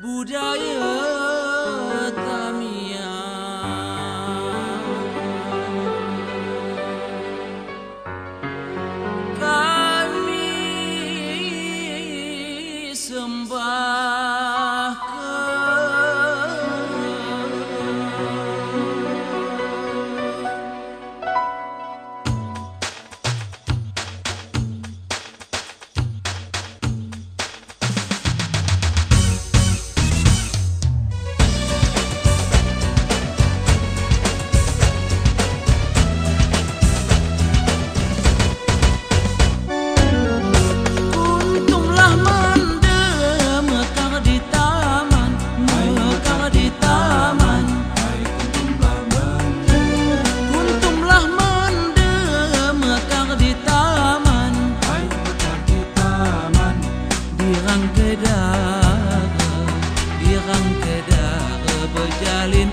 不照应 sekarang tidak berjalin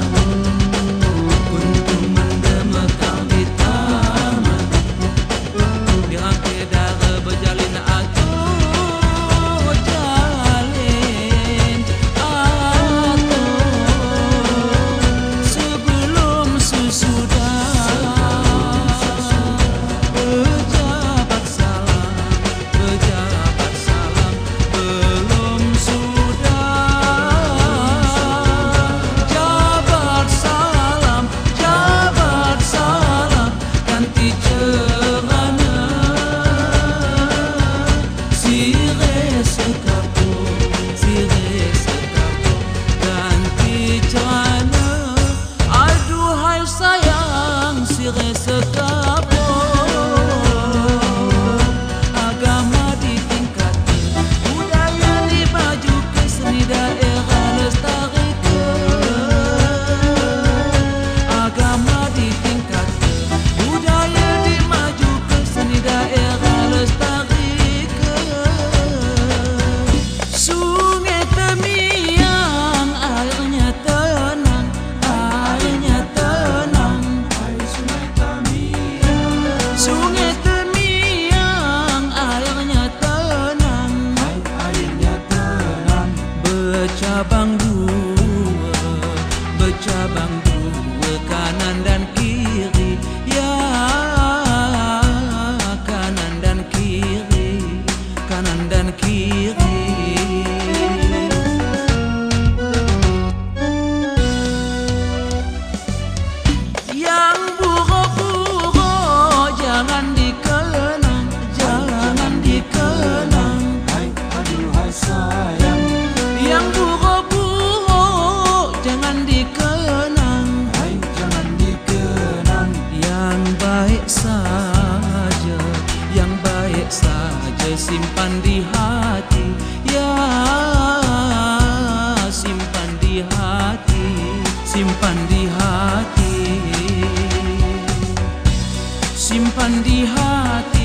bercabang dua bercabang dua kanan dan kiri. Ya kanan dan kiri kanan dan kiri. Simpan di hati ya simpan di hati, simpan di hati, simpan di hati.